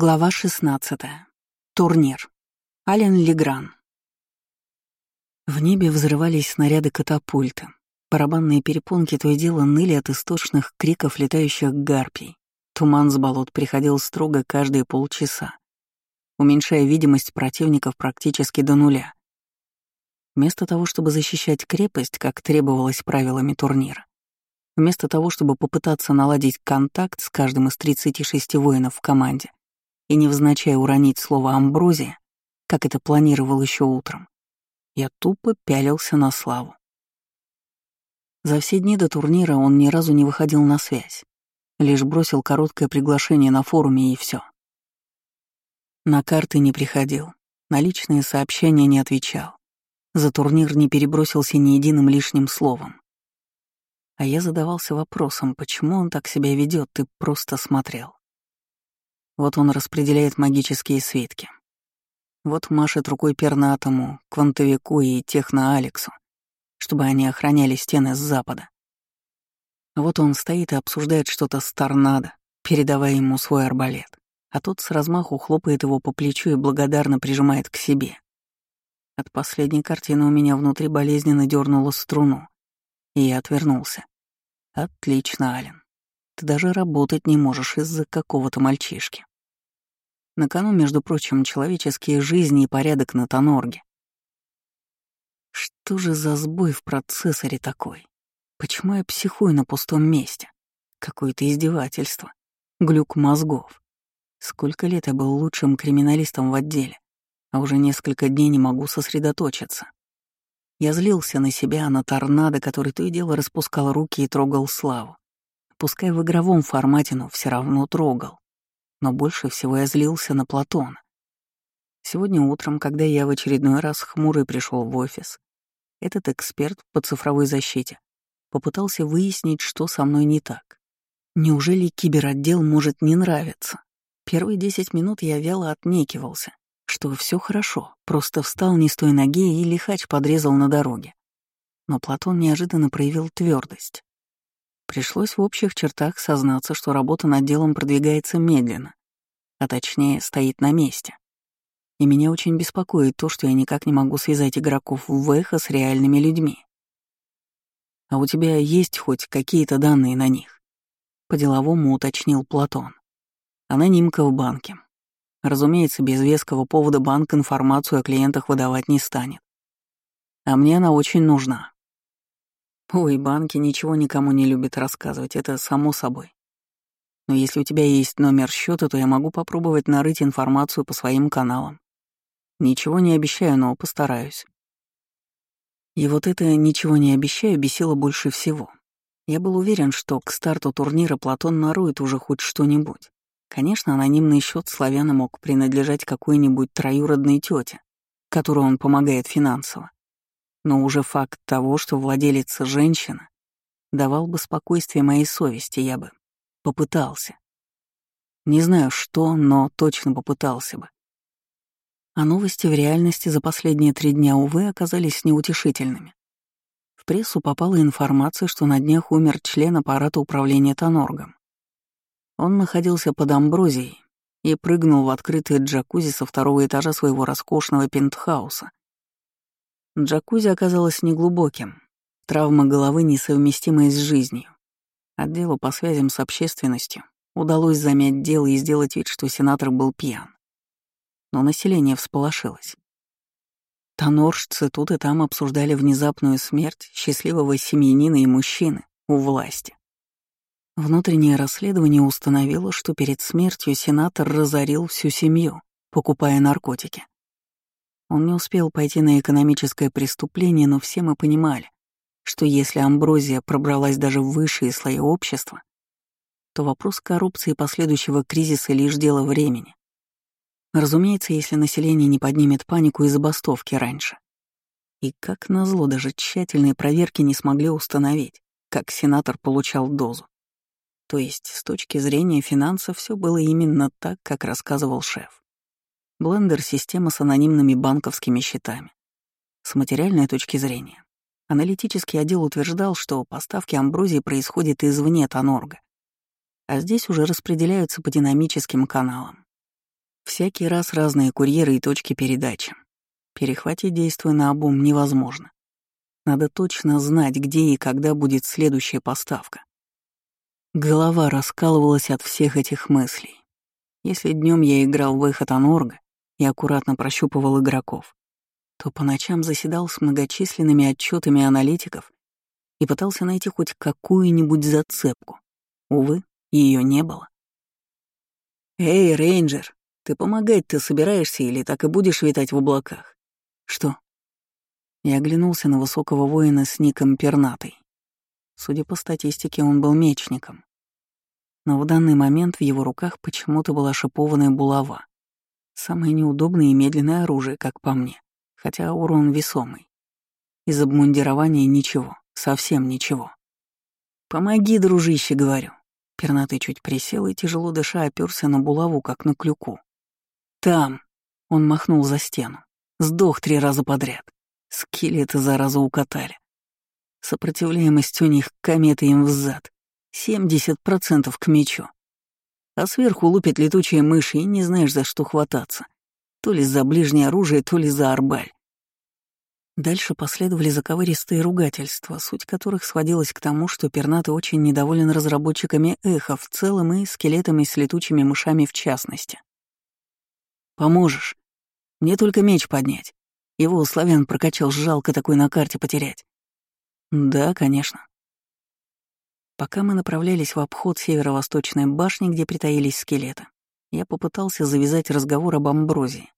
Глава 16. Турнир. Ален Легран. В небе взрывались снаряды катапульта. Барабанные перепонки то и дело ныли от источных криков летающих гарпий. Туман с болот приходил строго каждые полчаса, уменьшая видимость противников практически до нуля. Вместо того, чтобы защищать крепость, как требовалось правилами турнира, вместо того, чтобы попытаться наладить контакт с каждым из 36 воинов в команде, и невзначай уронить слово «амброзия», как это планировал еще утром, я тупо пялился на славу. За все дни до турнира он ни разу не выходил на связь, лишь бросил короткое приглашение на форуме и все. На карты не приходил, на личные сообщения не отвечал, за турнир не перебросился ни единым лишним словом. А я задавался вопросом, почему он так себя ведет, и просто смотрел. Вот он распределяет магические свитки. Вот машет рукой пернатому, квантовику и техно-алексу, чтобы они охраняли стены с запада. Вот он стоит и обсуждает что-то с торнадо, передавая ему свой арбалет, а тот с размаху хлопает его по плечу и благодарно прижимает к себе. От последней картины у меня внутри болезненно дернула струну, и я отвернулся. Отлично, Ален. Ты даже работать не можешь из-за какого-то мальчишки. На кону, между прочим, человеческие жизни и порядок на Тонорге. Что же за сбой в процессоре такой? Почему я психую на пустом месте? Какое-то издевательство. Глюк мозгов. Сколько лет я был лучшим криминалистом в отделе, а уже несколько дней не могу сосредоточиться. Я злился на себя, на торнадо, который то и дело распускал руки и трогал славу. Пускай в игровом формате, но все равно трогал но больше всего я злился на Платона. Сегодня утром, когда я в очередной раз хмурый пришел в офис, этот эксперт по цифровой защите попытался выяснить, что со мной не так. Неужели киберотдел может не нравиться? Первые десять минут я вяло отнекивался, что все хорошо, просто встал не с той ноги и лихач подрезал на дороге. Но Платон неожиданно проявил твердость. Пришлось в общих чертах сознаться, что работа над делом продвигается медленно, а точнее стоит на месте. И меня очень беспокоит то, что я никак не могу связать игроков в эхо с реальными людьми. А у тебя есть хоть какие-то данные на них? По-деловому уточнил Платон. Анонимка в банке. Разумеется, без веского повода банк информацию о клиентах выдавать не станет. А мне она очень нужна. Ой, банки ничего никому не любят рассказывать, это само собой. Но если у тебя есть номер счета, то я могу попробовать нарыть информацию по своим каналам. Ничего не обещаю, но постараюсь. И вот это «ничего не обещаю» бесило больше всего. Я был уверен, что к старту турнира Платон нарует уже хоть что-нибудь. Конечно, анонимный счет славяна мог принадлежать какой-нибудь троюродной тете, которую он помогает финансово но уже факт того, что владелица женщина, давал бы спокойствие моей совести, я бы попытался. Не знаю что, но точно попытался бы. А новости в реальности за последние три дня, увы, оказались неутешительными. В прессу попала информация, что на днях умер член аппарата управления Тоноргом. Он находился под амброзией и прыгнул в открытый джакузи со второго этажа своего роскошного пентхауса, Джакузи оказалось неглубоким. Травма головы несовместимая с жизнью. Отделу по связям с общественностью удалось замять дело и сделать вид, что сенатор был пьян. Но население всполошилось. Тоноржцы тут и там обсуждали внезапную смерть счастливого семьянина и мужчины у власти. Внутреннее расследование установило, что перед смертью сенатор разорил всю семью, покупая наркотики. Он не успел пойти на экономическое преступление, но все мы понимали, что если амброзия пробралась даже в высшие слои общества, то вопрос коррупции и последующего кризиса лишь дело времени. Разумеется, если население не поднимет панику и забастовки раньше. И как назло, даже тщательные проверки не смогли установить, как сенатор получал дозу. То есть, с точки зрения финансов, все было именно так, как рассказывал шеф. Блендер-система с анонимными банковскими счетами. С материальной точки зрения, аналитический отдел утверждал, что поставки амброзии происходят извне Тонорга, а здесь уже распределяются по динамическим каналам. Всякий раз разные курьеры и точки передачи. Перехватить действия на обум невозможно. Надо точно знать, где и когда будет следующая поставка. Голова раскалывалась от всех этих мыслей. Если днем я играл в выход Анорга и аккуратно прощупывал игроков, то по ночам заседал с многочисленными отчетами аналитиков и пытался найти хоть какую-нибудь зацепку. Увы, ее не было. «Эй, рейнджер, ты помогать-то собираешься или так и будешь витать в облаках?» «Что?» Я оглянулся на высокого воина с ником Пернатый. Судя по статистике, он был мечником. Но в данный момент в его руках почему-то была шипованная булава. Самое неудобное и медленное оружие, как по мне, хотя урон весомый. Из обмундирования ничего, совсем ничего. «Помоги, дружище», — говорю. Пернатый чуть присел и, тяжело дыша, оперся на булаву, как на клюку. «Там!» — он махнул за стену. «Сдох три раза подряд. Скелеты, зараза, укатали. Сопротивляемость у них кометы им взад. 70% к мечу. А сверху лупит летучие мыши, и не знаешь, за что хвататься. То ли за ближнее оружие, то ли за арбаль. Дальше последовали заковыристые ругательства, суть которых сводилась к тому, что Пернатый очень недоволен разработчиками эхо в целом и скелетами с летучими мышами в частности. «Поможешь? Мне только меч поднять. Его славян прокачал, жалко такой на карте потерять». «Да, конечно». Пока мы направлялись в обход северо-восточной башни, где притаились скелеты, я попытался завязать разговор об Амброзии.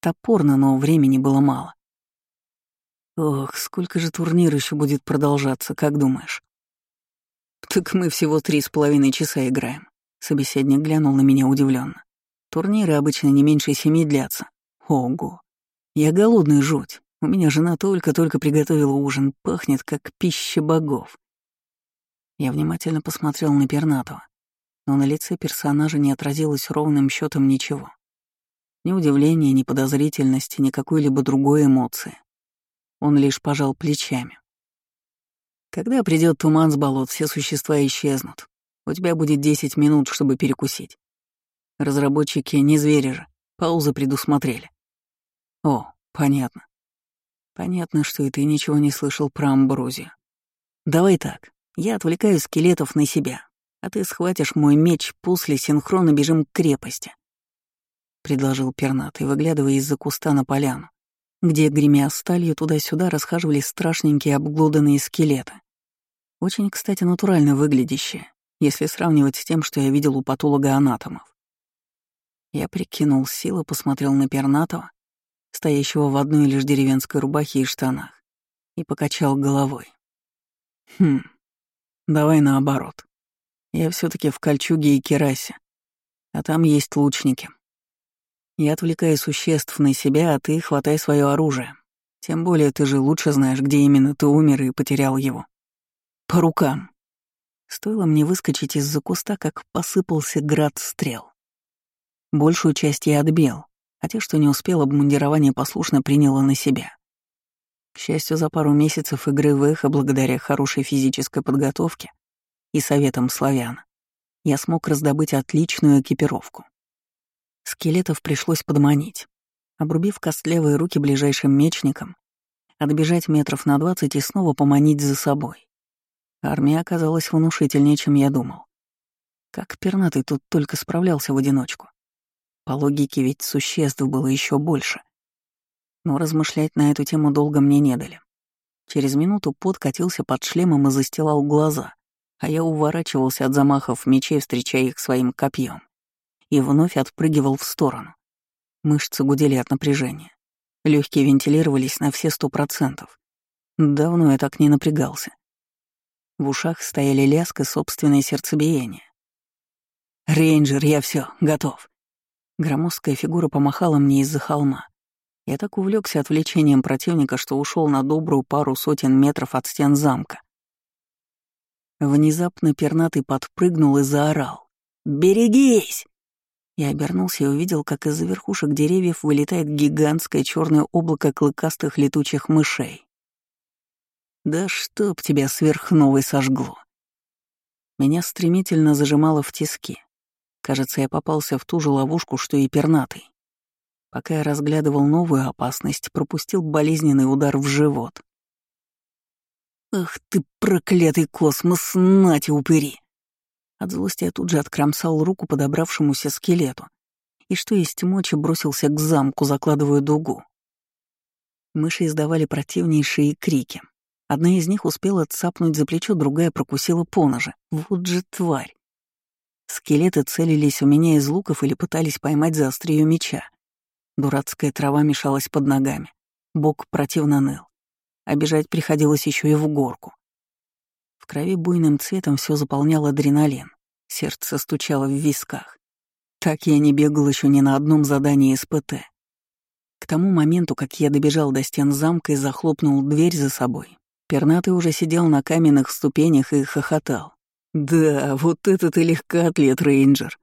Топорно, но времени было мало. Ох, сколько же турнир еще будет продолжаться, как думаешь? Так мы всего три с половиной часа играем. Собеседник глянул на меня удивленно. Турниры обычно не меньше семи длятся. Ого. Я голодный жуть. У меня жена только-только приготовила ужин, пахнет как пища богов. Я внимательно посмотрел на Пернатова, но на лице персонажа не отразилось ровным счетом ничего. Ни удивления, ни подозрительности, ни какой-либо другой эмоции. Он лишь пожал плечами. Когда придет туман с болот, все существа исчезнут. У тебя будет 10 минут, чтобы перекусить. Разработчики не звери же, паузы предусмотрели. О, понятно. Понятно, что и ты ничего не слышал про амброзию. Давай так, я отвлекаю скелетов на себя, а ты схватишь мой меч, после синхронно бежим к крепости. Предложил пернатый, выглядывая из-за куста на поляну где, гремя сталью, туда-сюда расхаживали страшненькие обглоданные скелеты. Очень, кстати, натурально выглядящие, если сравнивать с тем, что я видел у патолога-анатомов. Я прикинул силы, посмотрел на Пернатова, стоящего в одной лишь деревенской рубахе и штанах, и покачал головой. Хм, давай наоборот. Я все таки в кольчуге и керасе, а там есть лучники. Я отвлекаю существ на себя, а ты хватай свое оружие. Тем более ты же лучше знаешь, где именно ты умер и потерял его. По рукам. Стоило мне выскочить из-за куста, как посыпался град стрел. Большую часть я отбил, а те, что не успел, обмундирование послушно приняло на себя. К счастью, за пару месяцев игры в эхо, благодаря хорошей физической подготовке и советам славян, я смог раздобыть отличную экипировку. Скелетов пришлось подманить. Обрубив костлявые руки ближайшим мечникам, отбежать метров на двадцать и снова поманить за собой. Армия оказалась внушительнее, чем я думал. Как пернатый тут только справлялся в одиночку. По логике ведь существ было еще больше. Но размышлять на эту тему долго мне не дали. Через минуту пот катился под шлемом и застилал глаза, а я уворачивался от замахов мечей, встречая их своим копьем и вновь отпрыгивал в сторону. Мышцы гудели от напряжения. Легкие вентилировались на все сто процентов. Давно я так не напрягался. В ушах стояли лязг и собственное сердцебиение. «Рейнджер, я все, готов». Громоздкая фигура помахала мне из-за холма. Я так увлекся отвлечением противника, что ушел на добрую пару сотен метров от стен замка. Внезапно пернатый подпрыгнул и заорал. «Берегись!» Я обернулся и увидел, как из-за верхушек деревьев вылетает гигантское черное облако клыкастых летучих мышей. Да чтоб тебя сверхновой сожгло. Меня стремительно зажимало в тиски. Кажется, я попался в ту же ловушку, что и пернатый. Пока я разглядывал новую опасность, пропустил болезненный удар в живот. «Ах ты, проклятый космос, нате упыри!» От злости я тут же откромсал руку подобравшемуся скелету и, что есть мочи, бросился к замку, закладывая дугу. Мыши издавали противнейшие крики. Одна из них успела цапнуть за плечо, другая прокусила поножи. Вот же тварь! Скелеты целились у меня из луков или пытались поймать за острие меча. Дурацкая трава мешалась под ногами. Бок противно ныл. А приходилось еще и в горку. В крови буйным цветом все заполнял адреналин. Сердце стучало в висках. Так я не бегал еще ни на одном задании СПТ. К тому моменту, как я добежал до стен замка и захлопнул дверь за собой, пернатый уже сидел на каменных ступенях и хохотал. «Да, вот это ты легкоатлет, рейнджер.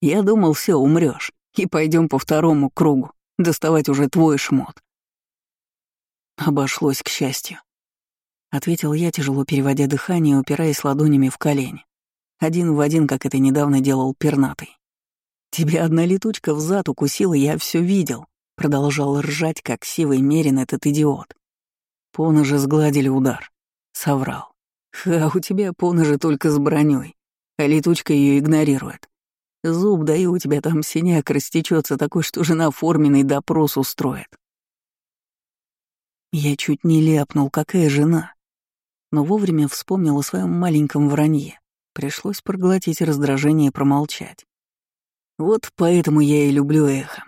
Я думал, все умрешь, и пойдем по второму кругу, доставать уже твой шмот». Обошлось, к счастью. Ответил я, тяжело переводя дыхание упираясь ладонями в колени. Один в один, как это недавно делал пернатый. «Тебя одна летучка в зад укусила, я все видел», — продолжал ржать, как сивый мерин этот идиот. Поножи сгладили удар. Соврал. Ха, у тебя поножи только с броней, а летучка ее игнорирует. Зуб даю, у тебя там синяк растечется такой, что жена форменный допрос устроит. Я чуть не ляпнул, какая жена. Но вовремя вспомнил о своем маленьком вранье. Пришлось проглотить раздражение и промолчать. Вот поэтому я и люблю эхо.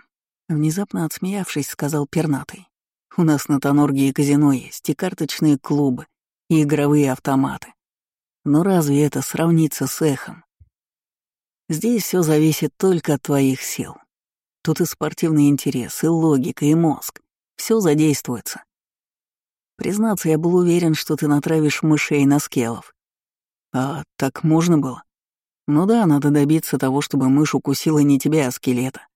Внезапно отсмеявшись, сказал пернатый. У нас на Тонорге и казино есть, и карточные клубы, и игровые автоматы. Но разве это сравнится с эхом? Здесь все зависит только от твоих сил. Тут и спортивный интерес, и логика, и мозг. Все задействуется. Признаться, я был уверен, что ты натравишь мышей на скелов. А так можно было? Ну да, надо добиться того, чтобы мышь укусила не тебя, а скелета.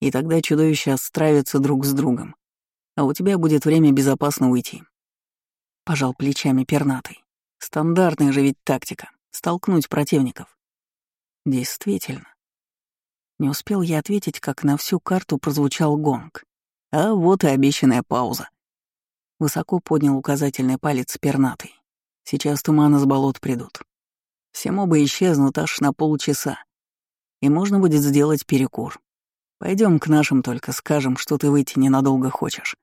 И тогда чудовища стравятся друг с другом. А у тебя будет время безопасно уйти. Пожал плечами пернатый. Стандартная же ведь тактика — столкнуть противников. Действительно. Не успел я ответить, как на всю карту прозвучал гонг. А вот и обещанная пауза. Высоко поднял указательный палец пернатый. Сейчас туманы с болот придут. Все мобы исчезнут аж на полчаса. И можно будет сделать перекур. Пойдем к нашим только скажем, что ты выйти ненадолго хочешь.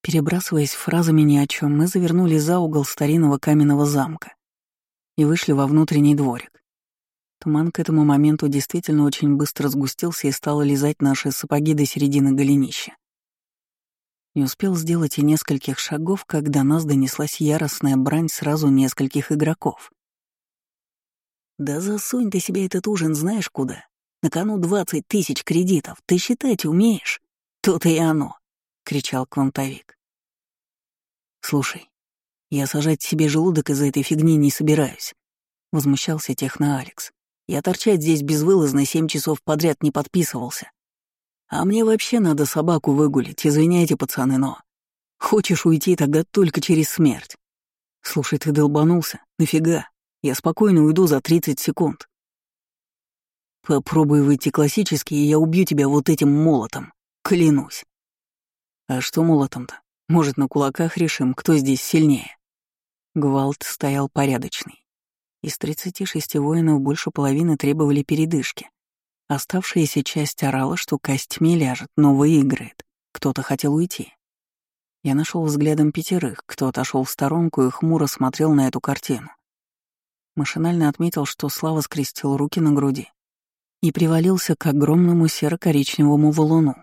Перебрасываясь фразами ни о чем, мы завернули за угол старинного каменного замка и вышли во внутренний дворик. Туман к этому моменту действительно очень быстро сгустился и стал лизать наши сапоги до середины голенища. Не успел сделать и нескольких шагов, когда нас донеслась яростная брань сразу нескольких игроков. «Да засунь ты себе этот ужин знаешь куда? На кону двадцать тысяч кредитов, ты считать умеешь?» «То-то и оно!» — кричал квантовик. «Слушай, я сажать себе желудок из-за этой фигни не собираюсь», — возмущался техно-Алекс. «Я торчать здесь безвылазно семь часов подряд не подписывался. А мне вообще надо собаку выгулить, извиняйте, пацаны, но... Хочешь уйти тогда только через смерть. Слушай, ты долбанулся? Нафига? Я спокойно уйду за 30 секунд. Попробуй выйти классически, и я убью тебя вот этим молотом. Клянусь. А что молотом-то? Может, на кулаках решим, кто здесь сильнее? Гвалт стоял порядочный. Из 36 воинов больше половины требовали передышки. Оставшаяся часть орала, что костьми ляжет, но выиграет. Кто-то хотел уйти. Я нашел взглядом пятерых, кто отошел в сторонку и хмуро смотрел на эту картину. Машинально отметил, что Слава скрестил руки на груди и привалился к огромному серо-коричневому валуну.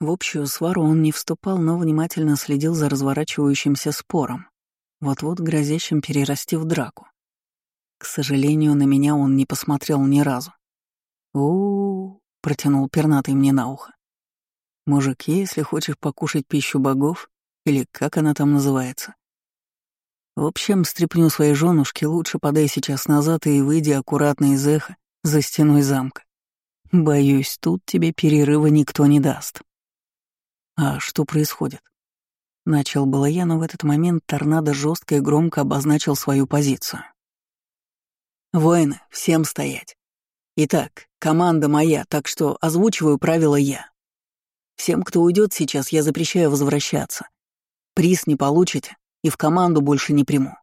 В общую свару он не вступал, но внимательно следил за разворачивающимся спором, вот-вот грозящим перерасти в драку. К сожалению, на меня он не посмотрел ни разу у, протянул пернатый мне на ухо. «Мужик, если хочешь покушать пищу богов, или как она там называется, в общем, стряпню своей женушке, лучше подай сейчас назад и выйди аккуратно из эха за стеной замка. Боюсь, тут тебе перерыва никто не даст». «А что происходит?» Начал было я, но в этот момент торнадо жестко и громко обозначил свою позицию. «Воины, всем стоять. Итак, команда моя, так что озвучиваю правила я. Всем, кто уйдет сейчас, я запрещаю возвращаться. Приз не получите и в команду больше не приму.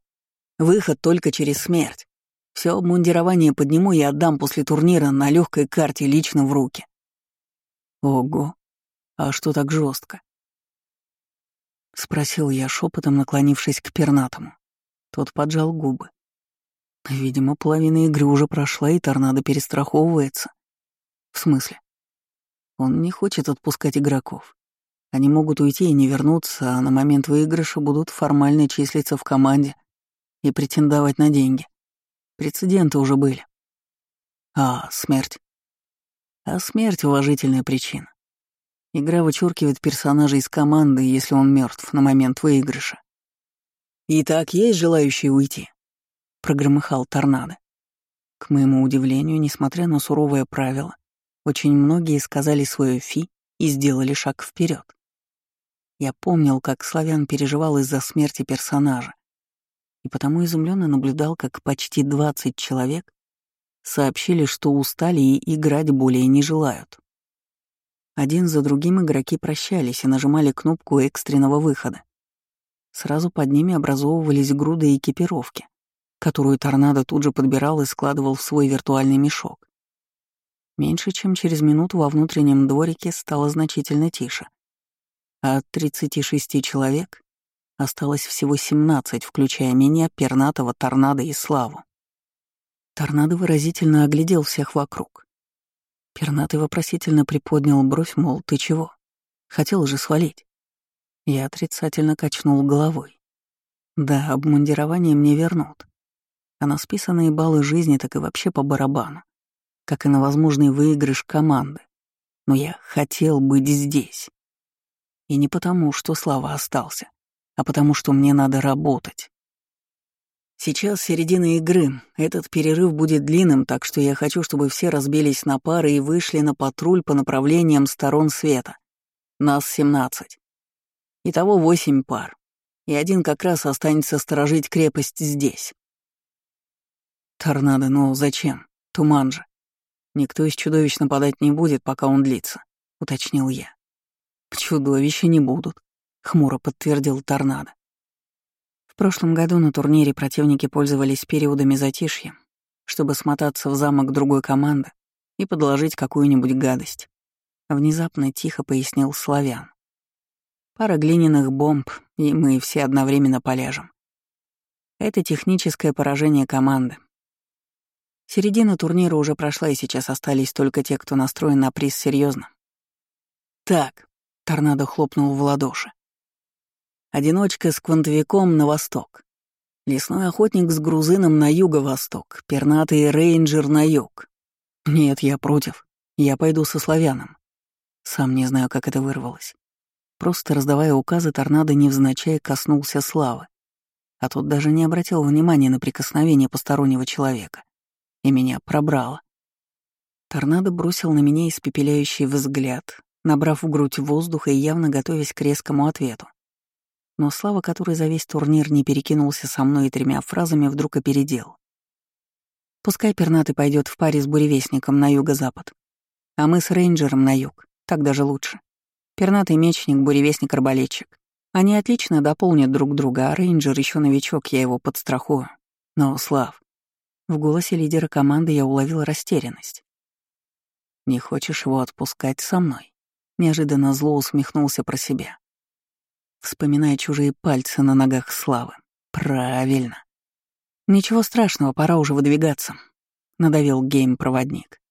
Выход только через смерть. Все обмундирование подниму и отдам после турнира на легкой карте лично в руки. Ого, а что так жестко? Спросил я шепотом, наклонившись к пернатому. Тот поджал губы. Видимо, половина игры уже прошла, и торнадо перестраховывается. В смысле? Он не хочет отпускать игроков. Они могут уйти и не вернуться, а на момент выигрыша будут формально числиться в команде и претендовать на деньги. Прецеденты уже были. А, смерть. А смерть — уважительная причина. Игра вычеркивает персонажа из команды, если он мертв на момент выигрыша. «Итак, есть желающие уйти?» — прогромыхал торнадо. К моему удивлению, несмотря на суровое правило, очень многие сказали свое «фи» и сделали шаг вперед. Я помнил, как Славян переживал из-за смерти персонажа, и потому изумленно наблюдал, как почти 20 человек сообщили, что устали и играть более не желают. Один за другим игроки прощались и нажимали кнопку экстренного выхода. Сразу под ними образовывались груды экипировки, которую торнадо тут же подбирал и складывал в свой виртуальный мешок. Меньше чем через минуту во внутреннем дворике стало значительно тише. А от 36 человек осталось всего 17, включая меня, пернатого, торнадо и славу. Торнадо выразительно оглядел всех вокруг. Пернатый вопросительно приподнял бровь, мол, ты чего? Хотел же свалить. Я отрицательно качнул головой. Да, обмундирование мне вернут. А на списанные баллы жизни так и вообще по барабану. Как и на возможный выигрыш команды. Но я хотел быть здесь. И не потому, что Слава остался, а потому, что мне надо работать. Сейчас середина игры, этот перерыв будет длинным, так что я хочу, чтобы все разбились на пары и вышли на патруль по направлениям сторон света. Нас 17. Итого восемь пар. И один как раз останется сторожить крепость здесь. Торнадо, ну зачем? Туман же. Никто из чудовищ нападать не будет, пока он длится, уточнил я. Чудовища не будут, хмуро подтвердил Торнадо. В прошлом году на турнире противники пользовались периодами затишья, чтобы смотаться в замок другой команды и подложить какую-нибудь гадость. Внезапно тихо пояснил Славян. Пара глиняных бомб, и мы все одновременно полежем. Это техническое поражение команды. Середина турнира уже прошла, и сейчас остались только те, кто настроен на приз серьезно. Так, торнадо хлопнул в ладоши. Одиночка с квантовиком на восток. Лесной охотник с грузином на юго-восток. Пернатый рейнджер на юг. Нет, я против. Я пойду со славяном. Сам не знаю, как это вырвалось. Просто раздавая указы, торнадо невзначай коснулся славы. А тот даже не обратил внимания на прикосновение постороннего человека. И меня пробрало. Торнадо бросил на меня испепеляющий взгляд, набрав в грудь воздуха и явно готовясь к резкому ответу. Но Слава, который за весь турнир не перекинулся со мной и тремя фразами, вдруг опередил. Пускай пернатый пойдет в паре с буревестником на юго-запад, а мы с рейнджером на юг, так даже лучше. Пернатый мечник, буревестник-арбалетчик. Они отлично дополнят друг друга, а рейнджер еще новичок, я его подстрахую. Но, Слав, в голосе лидера команды я уловил растерянность. «Не хочешь его отпускать со мной?» Неожиданно зло усмехнулся про себя. Вспоминая чужие пальцы на ногах Славы. «Правильно. Ничего страшного, пора уже выдвигаться», — надавил гейм-проводник.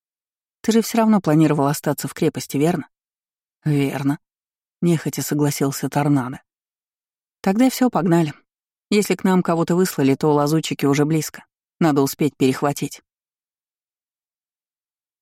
«Ты же все равно планировал остаться в крепости, верно?» «Верно», — нехотя согласился Торнадо. «Тогда все, погнали. Если к нам кого-то выслали, то лазутчики уже близко. Надо успеть перехватить».